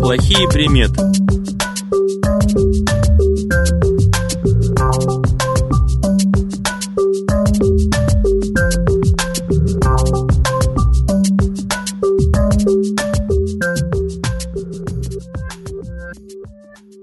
Плохие приметы.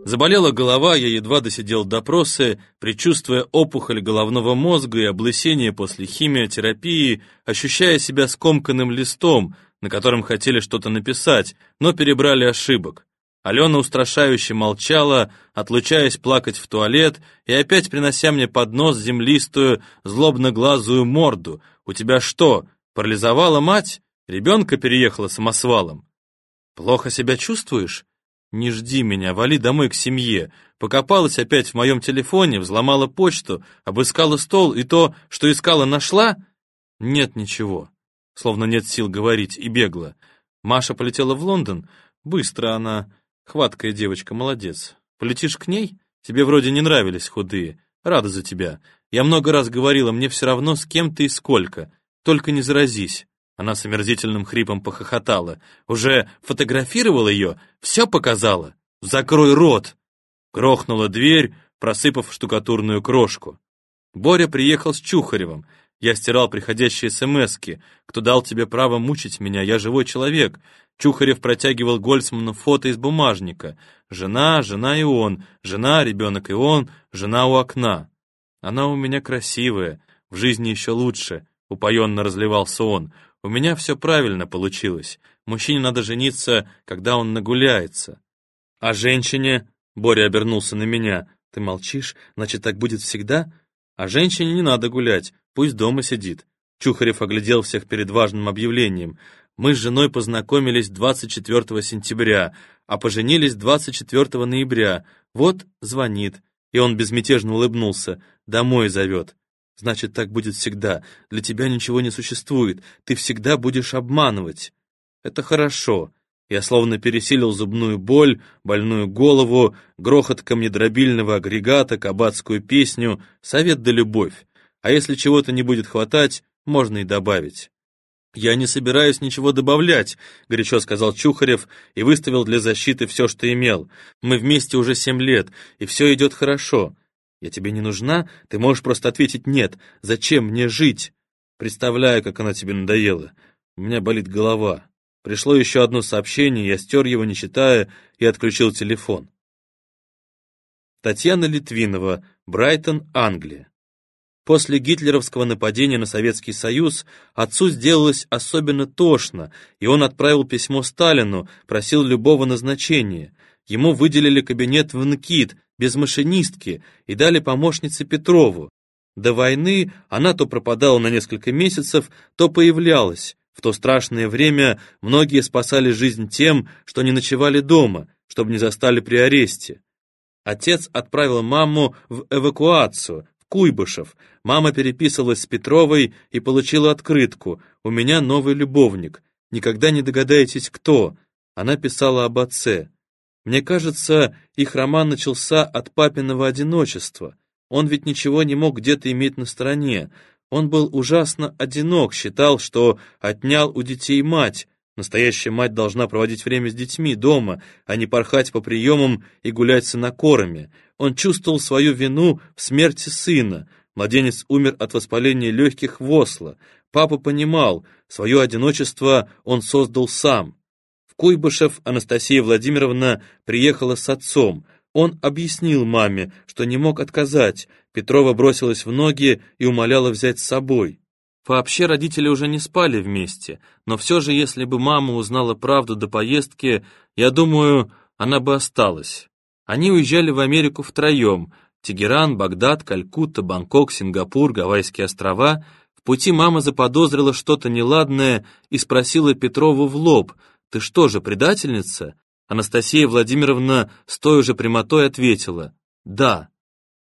Заболела голова, я едва досидел допросы, предчувствуя опухоль головного мозга и облысение после химиотерапии, ощущая себя скомканным листом, на котором хотели что-то написать, но перебрали ошибок. Алена устрашающе молчала, отлучаясь плакать в туалет и опять принося мне под нос землистую, злобно-глазую морду. «У тебя что, парализовала мать? Ребенка переехала самосвалом?» «Плохо себя чувствуешь?» «Не жди меня, вали домой к семье». Покопалась опять в моем телефоне, взломала почту, обыскала стол, и то, что искала, нашла? Нет ничего. Словно нет сил говорить, и бегла. Маша полетела в Лондон. Быстро она. Хваткая девочка, молодец. Полетишь к ней? Тебе вроде не нравились худые. Рада за тебя. Я много раз говорила, мне все равно, с кем ты и сколько. Только не заразись. Она с омерзительным хрипом похохотала. «Уже фотографировал ее? Все показала? Закрой рот!» Грохнула дверь, просыпав штукатурную крошку. Боря приехал с Чухаревым. Я стирал приходящие смски. «Кто дал тебе право мучить меня? Я живой человек». Чухарев протягивал Гольцману фото из бумажника. Жена, жена и он, жена, ребенок и он, жена у окна. «Она у меня красивая, в жизни еще лучше», — упоенно разливался он. У меня все правильно получилось. Мужчине надо жениться, когда он нагуляется. А женщине... Боря обернулся на меня. Ты молчишь? Значит, так будет всегда? А женщине не надо гулять, пусть дома сидит. Чухарев оглядел всех перед важным объявлением. Мы с женой познакомились 24 сентября, а поженились 24 ноября. Вот звонит. И он безмятежно улыбнулся. Домой зовет. Значит, так будет всегда. Для тебя ничего не существует. Ты всегда будешь обманывать. Это хорошо. Я словно пересилил зубную боль, больную голову, грохот камнедробильного агрегата, кабацкую песню, совет да любовь. А если чего-то не будет хватать, можно и добавить. «Я не собираюсь ничего добавлять», — горячо сказал Чухарев и выставил для защиты все, что имел. «Мы вместе уже семь лет, и все идет хорошо. Я тебе не нужна? Ты можешь просто ответить «нет». Зачем мне жить? Представляю, как она тебе надоела. У меня болит голова. Пришло еще одно сообщение, я стер его, не читая, и отключил телефон. Татьяна Литвинова, Брайтон, Англия. После гитлеровского нападения на Советский Союз отцу сделалось особенно тошно, и он отправил письмо Сталину, просил любого назначения. Ему выделили кабинет в НКИД, без машинистки, и дали помощнице Петрову. До войны она то пропадала на несколько месяцев, то появлялась. В то страшное время многие спасали жизнь тем, что не ночевали дома, чтобы не застали при аресте. Отец отправил маму в эвакуацию, Куйбышев. Мама переписывалась с Петровой и получила открытку «У меня новый любовник. Никогда не догадаетесь, кто». Она писала об отце. Мне кажется, их роман начался от папиного одиночества. Он ведь ничего не мог где-то иметь на стороне. Он был ужасно одинок, считал, что отнял у детей мать. Настоящая мать должна проводить время с детьми дома, а не порхать по приемам и гулять с инокорами. Он чувствовал свою вину в смерти сына. Младенец умер от воспаления легких в Осло. Папа понимал, свое одиночество он создал сам. Куйбышев Анастасия Владимировна приехала с отцом. Он объяснил маме, что не мог отказать. Петрова бросилась в ноги и умоляла взять с собой. Вообще родители уже не спали вместе, но все же, если бы мама узнала правду до поездки, я думаю, она бы осталась. Они уезжали в Америку втроем. Тегеран, Багдад, Калькутта, Бангкок, Сингапур, Гавайские острова. В пути мама заподозрила что-то неладное и спросила Петрову в лоб — «Ты что же, предательница?» Анастасия Владимировна с той же прямотой ответила «Да».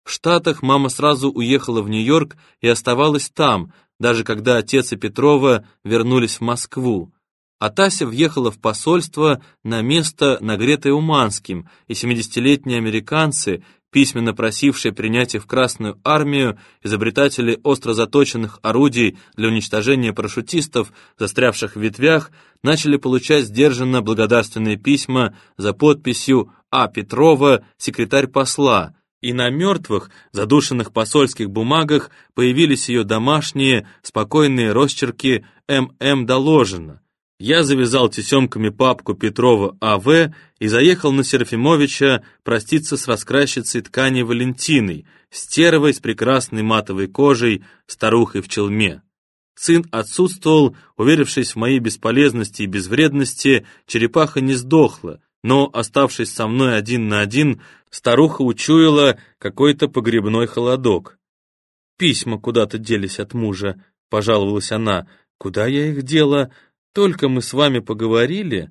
В Штатах мама сразу уехала в Нью-Йорк и оставалась там, даже когда отец и Петрова вернулись в Москву. А Тася въехала в посольство на место, нагретое Уманским, и 70-летние американцы, письменно просившие принять их в Красную армию, изобретатели остро заточенных орудий для уничтожения парашютистов, застрявших в ветвях, начали получать сдержанно благодарственные письма за подписью А. Петрова, секретарь посла, и на мертвых, задушенных посольских бумагах появились ее домашние, спокойные росчерки «ММ доложено». Я завязал тесемками папку Петрова А.В. и заехал на Серафимовича проститься с раскрасчицей ткани Валентиной, стервой с прекрасной матовой кожей, старухой в челме. Сын отсутствовал, уверившись в моей бесполезности и безвредности, черепаха не сдохла, но, оставшись со мной один на один, старуха учуяла какой-то погребной холодок. «Письма куда-то делись от мужа», — пожаловалась она. «Куда я их дела? Только мы с вами поговорили,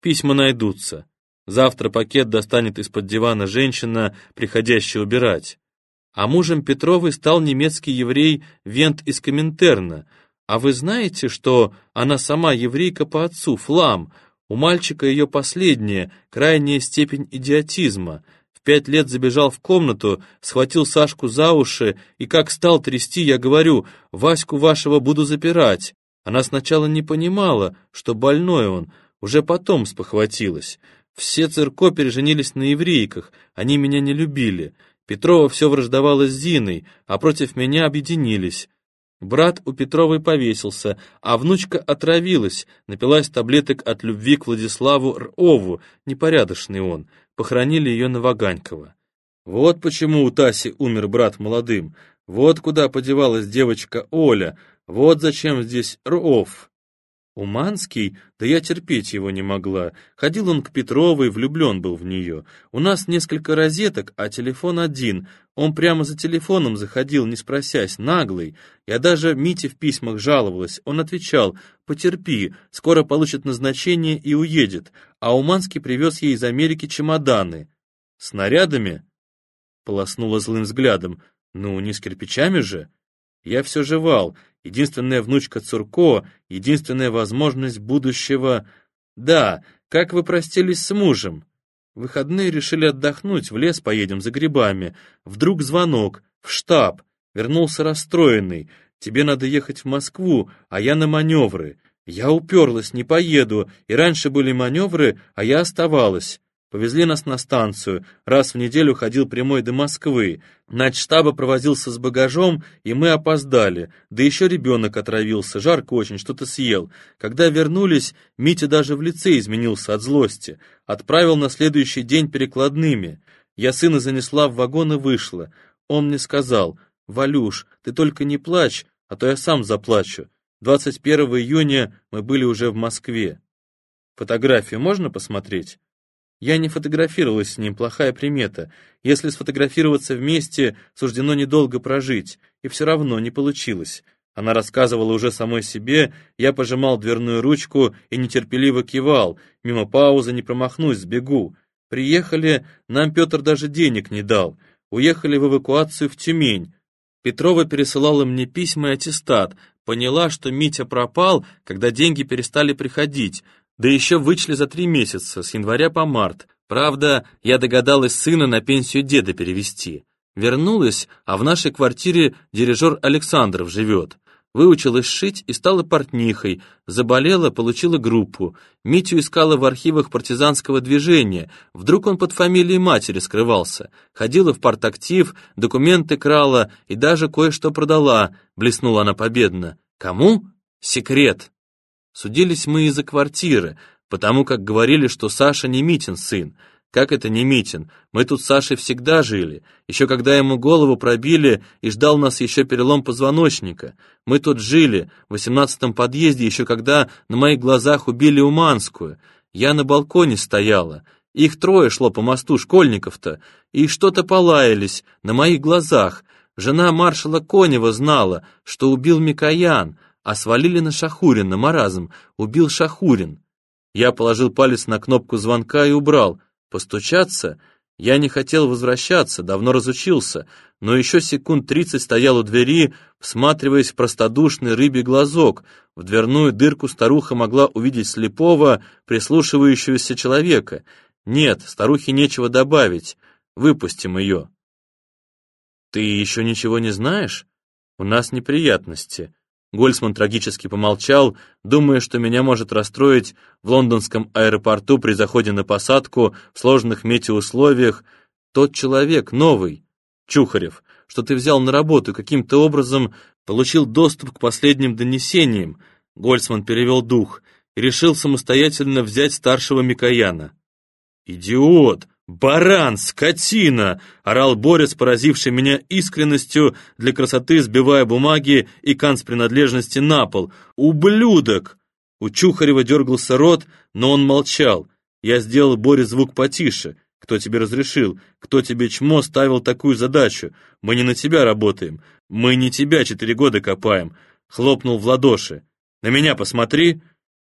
письма найдутся. Завтра пакет достанет из-под дивана женщина, приходящая убирать. А мужем Петровой стал немецкий еврей Вент из Коминтерна. А вы знаете, что она сама еврейка по отцу, Флам? У мальчика ее последняя, крайняя степень идиотизма. В пять лет забежал в комнату, схватил Сашку за уши, и как стал трясти, я говорю, «Ваську вашего буду запирать». Она сначала не понимала, что больной он, уже потом спохватилась. Все цирко переженились на еврейках, они меня не любили. Петрова все враждовала с Зиной, а против меня объединились. Брат у Петровой повесился, а внучка отравилась, напилась таблеток от любви к Владиславу Рову, непорядочный он, похоронили ее на Ваганькова. Вот почему у Таси умер брат молодым, вот куда подевалась девочка Оля, вот зачем здесь Ров. Уманский? Да я терпеть его не могла. Ходил он к Петровой, влюблен был в нее. У нас несколько розеток, а телефон один. Он прямо за телефоном заходил, не спросясь, наглый. Я даже Мите в письмах жаловалась. Он отвечал, потерпи, скоро получит назначение и уедет. А Уманский привез ей из Америки чемоданы. Снарядами? Полоснула злым взглядом. Ну, не с кирпичами же. Я все жевал. Единственная внучка Цурко, единственная возможность будущего... Да, как вы простились с мужем? выходные решили отдохнуть, в лес поедем за грибами. Вдруг звонок, в штаб. Вернулся расстроенный. Тебе надо ехать в Москву, а я на маневры. Я уперлась, не поеду, и раньше были маневры, а я оставалась. Повезли нас на станцию. Раз в неделю ходил прямой до Москвы. Начштаба провозился с багажом, и мы опоздали. Да еще ребенок отравился, жарко очень, что-то съел. Когда вернулись, Митя даже в лице изменился от злости. Отправил на следующий день перекладными. Я сына занесла в вагон и вышла. Он мне сказал, «Валюш, ты только не плачь, а то я сам заплачу. 21 июня мы были уже в Москве». Фотографию можно посмотреть? Я не фотографировалась с ним, плохая примета. Если сфотографироваться вместе, суждено недолго прожить, и все равно не получилось. Она рассказывала уже самой себе, я пожимал дверную ручку и нетерпеливо кивал, мимо паузы не промахнусь, сбегу. Приехали, нам Петр даже денег не дал. Уехали в эвакуацию в Тюмень. Петрова пересылала мне письма и аттестат, поняла, что Митя пропал, когда деньги перестали приходить, да еще вычли за три месяца, с января по март. Правда, я догадалась сына на пенсию деда перевести. Вернулась, а в нашей квартире дирижер Александров живет. Выучилась шить и стала портнихой. Заболела, получила группу. Митю искала в архивах партизанского движения. Вдруг он под фамилией матери скрывался. Ходила в партактив, документы крала и даже кое-что продала. Блеснула она победно. Кому? Секрет. Судились мы из-за квартиры, потому как говорили, что Саша не Митин сын. Как это не Митин? Мы тут с Сашей всегда жили. Еще когда ему голову пробили, и ждал нас еще перелом позвоночника. Мы тут жили, в восемнадцатом подъезде, еще когда на моих глазах убили Уманскую. Я на балконе стояла. Их трое шло по мосту, школьников-то, и что-то полаялись на моих глазах. Жена маршала Конева знала, что убил Микоян, а свалили на Шахурина, маразм, убил Шахурин. Я положил палец на кнопку звонка и убрал. Постучаться? Я не хотел возвращаться, давно разучился, но еще секунд тридцать стоял у двери, всматриваясь в простодушный рыбий глазок. В дверную дырку старуха могла увидеть слепого, прислушивающегося человека. Нет, старухе нечего добавить. Выпустим ее. «Ты еще ничего не знаешь? У нас неприятности». Гольцман трагически помолчал, думая, что меня может расстроить в лондонском аэропорту при заходе на посадку в сложных метеоусловиях тот человек, новый, Чухарев, что ты взял на работу, каким-то образом получил доступ к последним донесениям. Гольцман перевел дух и решил самостоятельно взять старшего Микояна. «Идиот! «Баран! Скотина!» — орал Борис, поразивший меня искренностью, для красоты сбивая бумаги и канцпринадлежности на пол. «Ублюдок!» У Чухарева дергался рот, но он молчал. Я сделал Боре звук потише. «Кто тебе разрешил? Кто тебе чмо ставил такую задачу? Мы не на тебя работаем. Мы не тебя четыре года копаем!» Хлопнул в ладоши. «На меня посмотри!»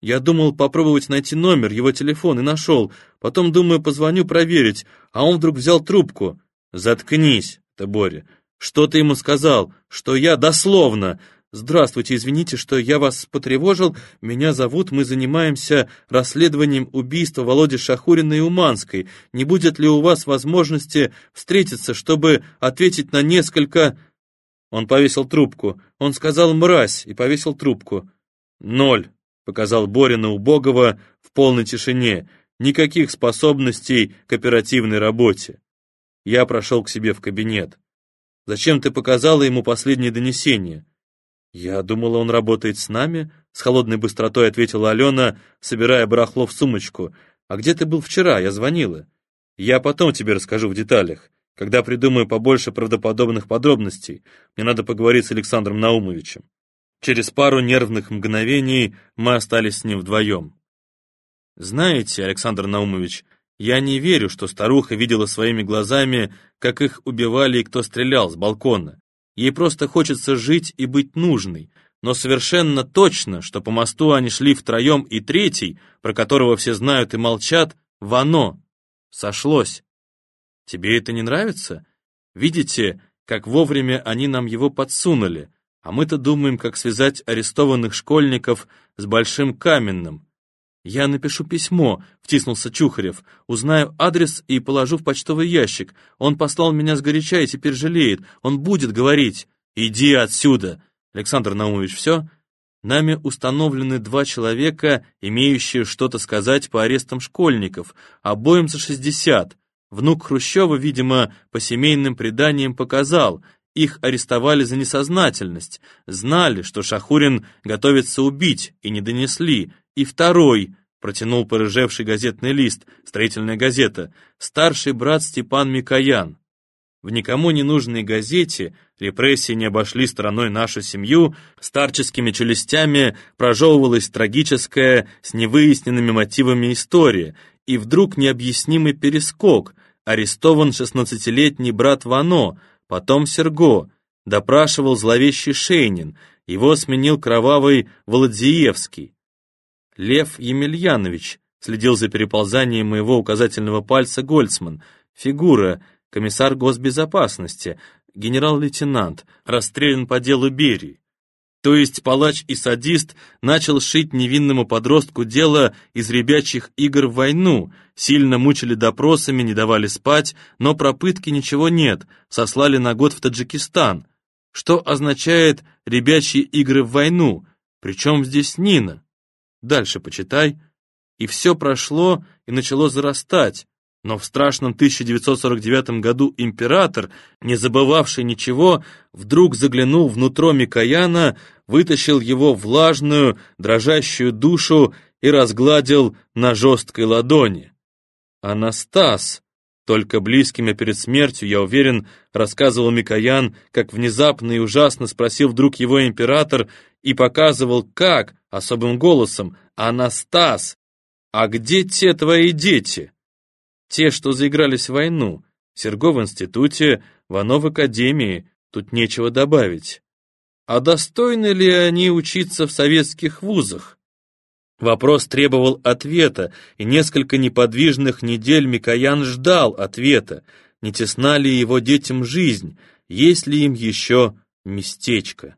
Я думал попробовать найти номер, его телефон, и нашел. Потом, думаю, позвоню проверить, а он вдруг взял трубку. Заткнись, это Боря. Что ты ему сказал? Что я дословно... «Здравствуйте, извините, что я вас потревожил. Меня зовут, мы занимаемся расследованием убийства Володи Шахурина и Уманской. Не будет ли у вас возможности встретиться, чтобы ответить на несколько...» Он повесил трубку. Он сказал «мразь» и повесил трубку. «Ноль», показал Борина убогого в полной тишине, никаких способностей к оперативной работе. Я прошел к себе в кабинет. «Зачем ты показала ему последнее донесение?» «Я думала, он работает с нами», — с холодной быстротой ответила Алена, собирая барахло в сумочку. «А где ты был вчера? Я звонила». «Я потом тебе расскажу в деталях, когда придумаю побольше правдоподобных подробностей. Мне надо поговорить с Александром Наумовичем». Через пару нервных мгновений мы остались с ним вдвоем. Знаете, Александр Наумович, я не верю, что старуха видела своими глазами, как их убивали и кто стрелял с балкона. Ей просто хочется жить и быть нужной, но совершенно точно, что по мосту они шли втроем и третий, про которого все знают и молчат, в оно. Сошлось. Тебе это не нравится? Видите, как вовремя они нам его подсунули, а мы-то думаем, как связать арестованных школьников с Большим Каменным. Я напишу письмо, втиснулся Чухарев, узнаю адрес и положу в почтовый ящик. Он послал меня сгоряча и теперь жалеет. Он будет говорить. Иди отсюда. Александр Наумович, все? Нами установлены два человека, имеющие что-то сказать по арестам школьников, обоим за шестьдесят. Внук Хрущева, видимо, по семейным преданиям показал, их арестовали за несознательность, знали, что Шахурин готовится убить, и не донесли. И второй, протянул порыжевший газетный лист, строительная газета, старший брат Степан Микоян. В никому не нужной газете репрессии не обошли стороной нашу семью, старческими челюстями прожевывалась трагическая, с невыясненными мотивами история, и вдруг необъяснимый перескок, арестован шестнадцатилетний брат Вано, Потом Серго. Допрашивал зловещий Шейнин. Его сменил кровавый Володзиевский. Лев Емельянович следил за переползанием моего указательного пальца Гольцман. Фигура, комиссар госбезопасности, генерал-лейтенант, расстрелян по делу Берии. То есть палач и садист начал шить невинному подростку дело из ребячьих игр в войну, сильно мучили допросами, не давали спать, но про пытки ничего нет, сослали на год в Таджикистан. Что означает «ребячьи игры в войну»? Причем здесь Нина? Дальше почитай. И все прошло и начало зарастать. Но в страшном 1949 году император, не забывавший ничего, вдруг заглянул внутрь Микояна, вытащил его влажную, дрожащую душу и разгладил на жесткой ладони. «Анастас!» Только близкими перед смертью, я уверен, рассказывал Микоян, как внезапно и ужасно спросил вдруг его император и показывал, как, особым голосом, «Анастас! А где те твои дети?» Те, что заигрались в войну. Серго в институте, Вано в академии. Тут нечего добавить. А достойны ли они учиться в советских вузах? Вопрос требовал ответа, и несколько неподвижных недель Микоян ждал ответа. Не тесна ли его детям жизнь, есть ли им еще местечко?